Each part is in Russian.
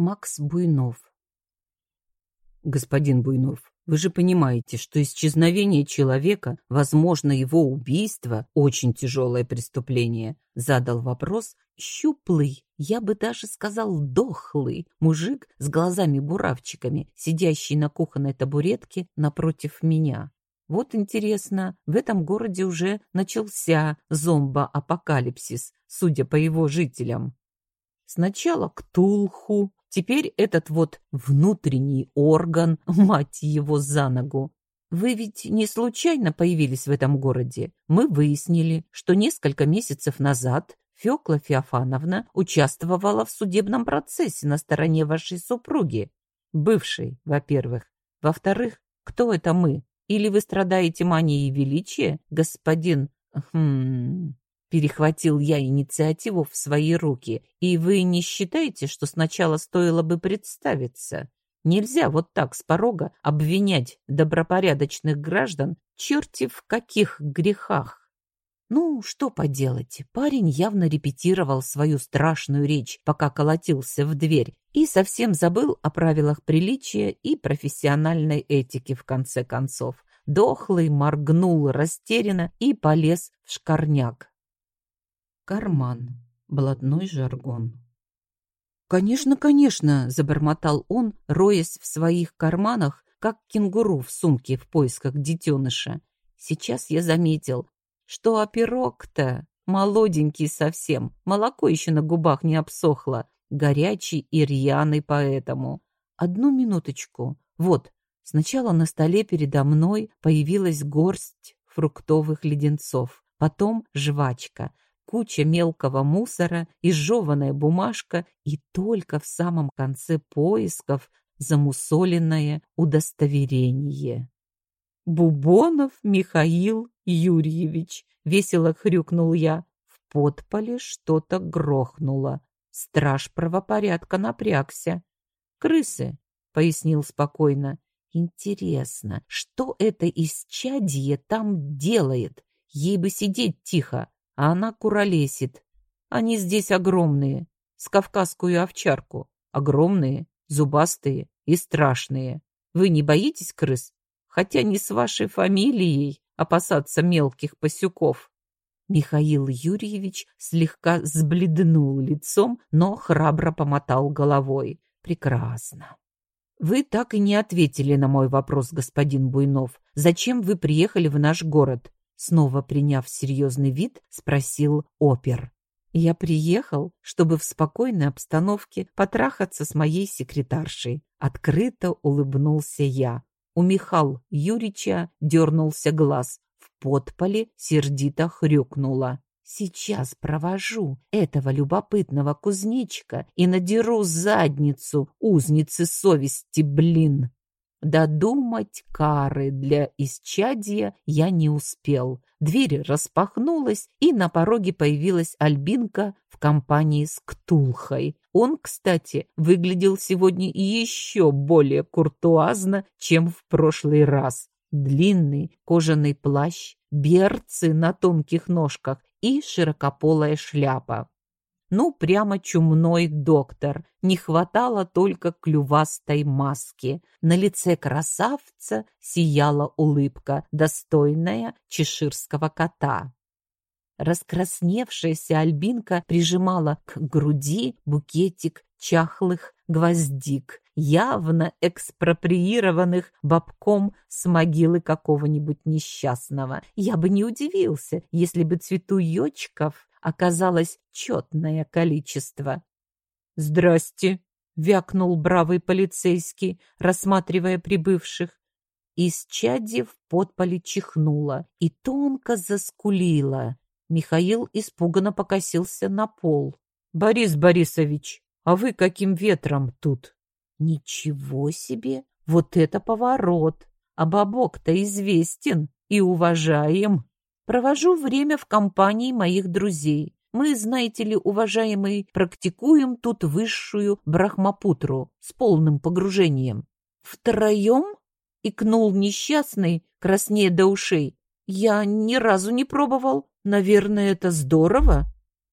Макс Буйнов. Господин Буйнов, вы же понимаете, что исчезновение человека, возможно, его убийство, очень тяжелое преступление, задал вопрос щуплый, я бы даже сказал дохлый, мужик с глазами-буравчиками, сидящий на кухонной табуретке напротив меня. Вот интересно, в этом городе уже начался зомбо-апокалипсис, судя по его жителям. Сначала Ктулху, теперь этот вот внутренний орган, мать его за ногу. Вы ведь не случайно появились в этом городе. Мы выяснили, что несколько месяцев назад Фёкла Феофановна участвовала в судебном процессе на стороне вашей супруги. Бывшей, во-первых. Во-вторых, кто это мы? Или вы страдаете манией величия, господин... Хм... Перехватил я инициативу в свои руки. И вы не считаете, что сначала стоило бы представиться? Нельзя вот так с порога обвинять добропорядочных граждан черти в каких грехах. Ну, что поделать, парень явно репетировал свою страшную речь, пока колотился в дверь, и совсем забыл о правилах приличия и профессиональной этики в конце концов. Дохлый моргнул растерянно и полез в шкарняк. Карман. Блатной жаргон. «Конечно, конечно!» — забормотал он, роясь в своих карманах, как кенгуру в сумке в поисках детеныша. Сейчас я заметил, что оперок-то молоденький совсем, молоко еще на губах не обсохло, горячий и рьяный поэтому. Одну минуточку. Вот, сначала на столе передо мной появилась горсть фруктовых леденцов, потом жвачка, куча мелкого мусора, изжеванная бумажка и только в самом конце поисков замусоленное удостоверение. «Бубонов Михаил Юрьевич», — весело хрюкнул я. В подполе что-то грохнуло. Страж правопорядка напрягся. «Крысы», — пояснил спокойно. «Интересно, что это исчадье там делает? Ей бы сидеть тихо, а она куролесит. Они здесь огромные, с кавказскую овчарку. Огромные, зубастые и страшные. Вы не боитесь крыс? Хотя не с вашей фамилией опасаться мелких пасюков. Михаил Юрьевич слегка сбледнул лицом, но храбро помотал головой. Прекрасно. Вы так и не ответили на мой вопрос, господин Буйнов. Зачем вы приехали в наш город? Снова приняв серьезный вид, спросил опер. Я приехал, чтобы в спокойной обстановке потрахаться с моей секретаршей. Открыто улыбнулся я. У Михал Юрича дернулся глаз подполе сердито хрюкнула. Сейчас провожу этого любопытного кузнечика и надеру задницу узницы совести, блин. Додумать кары для исчадия я не успел. Дверь распахнулась, и на пороге появилась Альбинка в компании с Ктулхой. Он, кстати, выглядел сегодня еще более куртуазно, чем в прошлый раз длинный кожаный плащ, берцы на тонких ножках и широкополая шляпа. Ну, прямо чумной доктор. Не хватало только клювастой маски. На лице красавца сияла улыбка, достойная чеширского кота. Раскрасневшаяся Альбинка прижимала к груди букетик чахлых гвоздик, явно экспроприированных бабком с могилы какого-нибудь несчастного. Я бы не удивился, если бы цветуёчков оказалось четное количество. «Здрасте!» — вякнул бравый полицейский, рассматривая прибывших. Из чади в подполе чихнула и тонко заскулила. Михаил испуганно покосился на пол. «Борис Борисович, а вы каким ветром тут?» «Ничего себе! Вот это поворот! А бабок-то известен и уважаем. Провожу время в компании моих друзей. Мы, знаете ли, уважаемый, практикуем тут высшую брахмапутру с полным погружением. Втроем?» — икнул несчастный, краснея до ушей. «Я ни разу не пробовал. Наверное, это здорово?»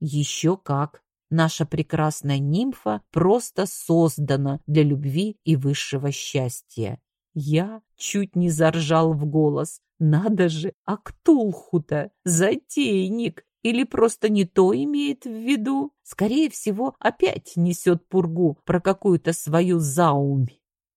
«Еще как. наша прекрасная нимфа просто создана для любви и высшего счастья. Я чуть не заржал в голос. Надо же, а Ктулху-то затейник! Или просто не то имеет в виду? Скорее всего, опять несет пургу про какую-то свою заумь.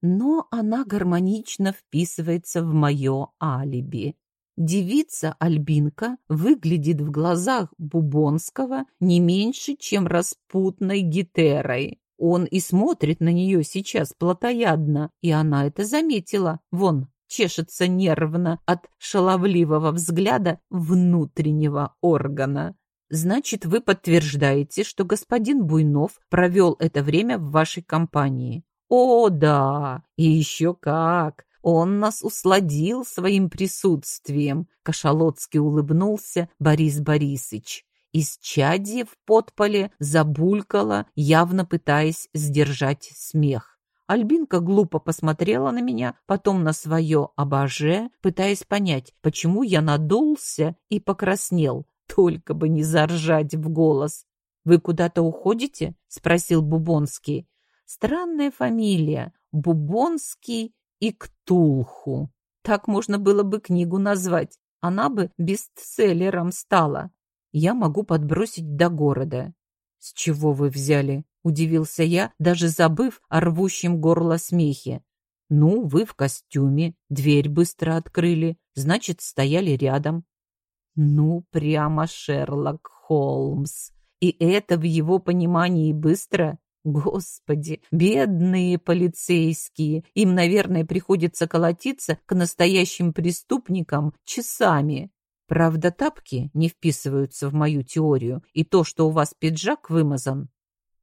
Но она гармонично вписывается в мое алиби. Девица Альбинка выглядит в глазах Бубонского не меньше, чем распутной гетерой. Он и смотрит на нее сейчас плотоядно, и она это заметила. Вон, чешется нервно от шаловливого взгляда внутреннего органа. Значит, вы подтверждаете, что господин Буйнов провел это время в вашей компании? О, да, и еще как! Он нас усладил своим присутствием, кашалотски улыбнулся Борис Борисович. Из чади в подполе забулькала, явно пытаясь сдержать смех. Альбинка глупо посмотрела на меня, потом на свое обоже, пытаясь понять, почему я надулся и покраснел, только бы не заржать в голос. «Вы куда-то уходите?» — спросил Бубонский. «Странная фамилия. Бубонский и Ктулху. Так можно было бы книгу назвать. Она бы бестселлером стала я могу подбросить до города. С чего вы взяли? Удивился я, даже забыв о рвущем горло смехе. Ну, вы в костюме, дверь быстро открыли, значит, стояли рядом. Ну, прямо Шерлок Холмс. И это в его понимании быстро? Господи, бедные полицейские. Им, наверное, приходится колотиться к настоящим преступникам часами. Правда, тапки не вписываются в мою теорию, и то, что у вас пиджак вымазан.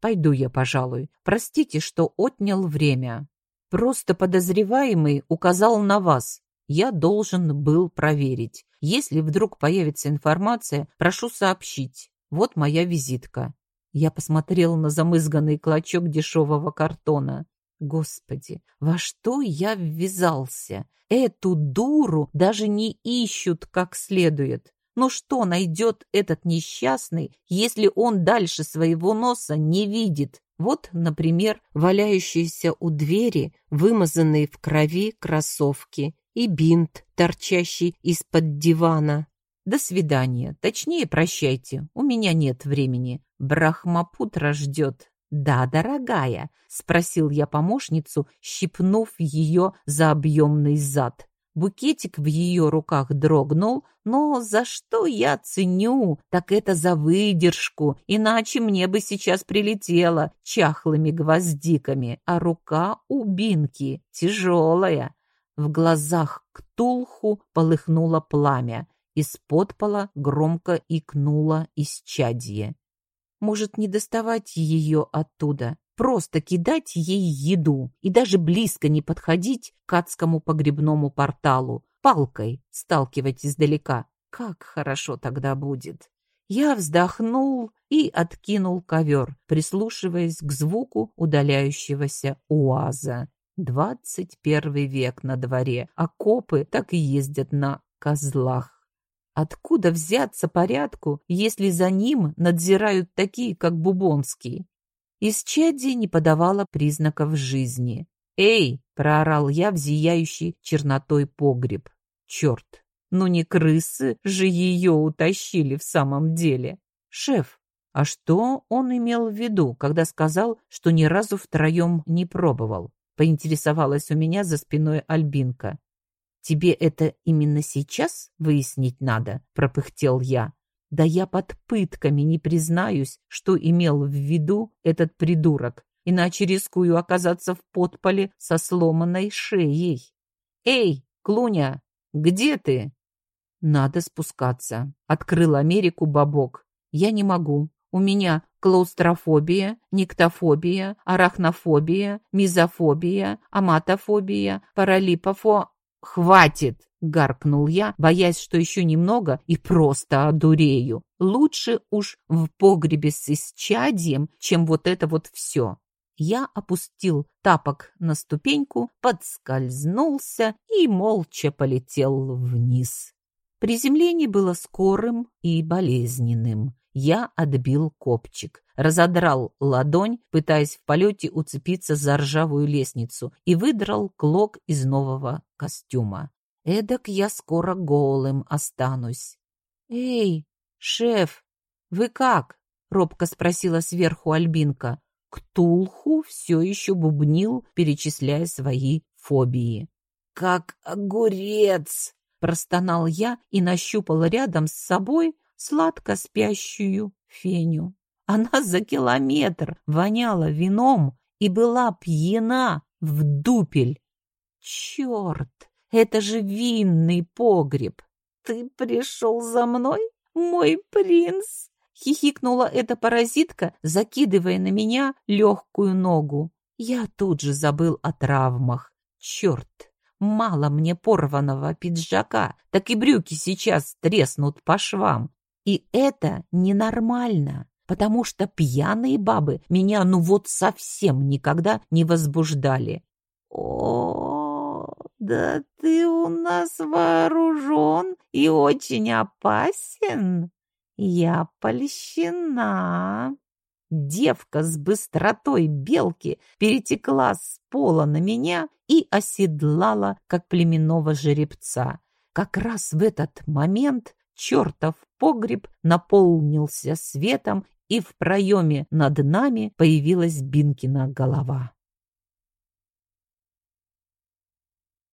Пойду я, пожалуй. Простите, что отнял время. Просто подозреваемый указал на вас. Я должен был проверить. Если вдруг появится информация, прошу сообщить. Вот моя визитка. Я посмотрел на замызганный клочок дешевого картона. Господи, во что я ввязался? Эту дуру даже не ищут как следует. Но что найдет этот несчастный, если он дальше своего носа не видит? Вот, например, валяющиеся у двери, вымазанные в крови кроссовки и бинт, торчащий из-под дивана. До свидания. Точнее, прощайте. У меня нет времени. Брахмапутра ждет. «Да, дорогая?» — спросил я помощницу, щипнув ее за объемный зад. Букетик в ее руках дрогнул, но за что я ценю, так это за выдержку, иначе мне бы сейчас прилетело чахлыми гвоздиками, а рука у Бинки тяжелая. В глазах Ктулху полыхнуло пламя, из-под пола громко икнуло исчадье. Может, не доставать ее оттуда, просто кидать ей еду и даже близко не подходить к адскому погребному порталу, палкой сталкивать издалека. Как хорошо тогда будет. Я вздохнул и откинул ковер, прислушиваясь к звуку удаляющегося уаза. Двадцать первый век на дворе, а копы так и ездят на козлах. Откуда взяться порядку, если за ним надзирают такие, как Бубонский? Исчадие не подавала признаков жизни. «Эй!» — проорал я в зияющий чернотой погреб. «Черт! Ну не крысы же ее утащили в самом деле!» «Шеф, а что он имел в виду, когда сказал, что ни разу втроем не пробовал?» — поинтересовалась у меня за спиной Альбинка. «Тебе это именно сейчас выяснить надо?» — пропыхтел я. «Да я под пытками не признаюсь, что имел в виду этот придурок, иначе рискую оказаться в подполе со сломанной шеей. Эй, Клуня, где ты?» «Надо спускаться», — открыл Америку Бабок. «Я не могу. У меня клаустрофобия, никтофобия, арахнофобия, мизофобия, аматофобия, паралипофо... «Хватит!» — гаркнул я, боясь, что еще немного и просто одурею. Лучше уж в погребе с исчадием, чем вот это вот все. Я опустил тапок на ступеньку, подскользнулся и молча полетел вниз. Приземление было скорым и болезненным. Я отбил копчик, разодрал ладонь, пытаясь в полете уцепиться за ржавую лестницу, и выдрал клок из нового костюма. Эдак я скоро голым останусь. «Эй, шеф, вы как?» — робко спросила сверху Альбинка. Ктулху все еще бубнил, перечисляя свои фобии. «Как огурец!» — простонал я и нащупал рядом с собой сладко спящую Феню. Она за километр воняла вином и была пьяна в дупель. Черт, это же винный погреб. Ты пришел за мной, мой принц? Хихикнула эта паразитка, закидывая на меня легкую ногу. Я тут же забыл о травмах. Черт, мало мне порванного пиджака, так и брюки сейчас треснут по швам. И это ненормально, потому что пьяные бабы меня ну вот совсем никогда не возбуждали. О, да ты у нас вооружен и очень опасен. Я польщена. Девка с быстротой белки перетекла с пола на меня и оседлала, как племенного жеребца. Как раз в этот момент чертов погреб наполнился светом, и в проеме над нами появилась Бинкина голова.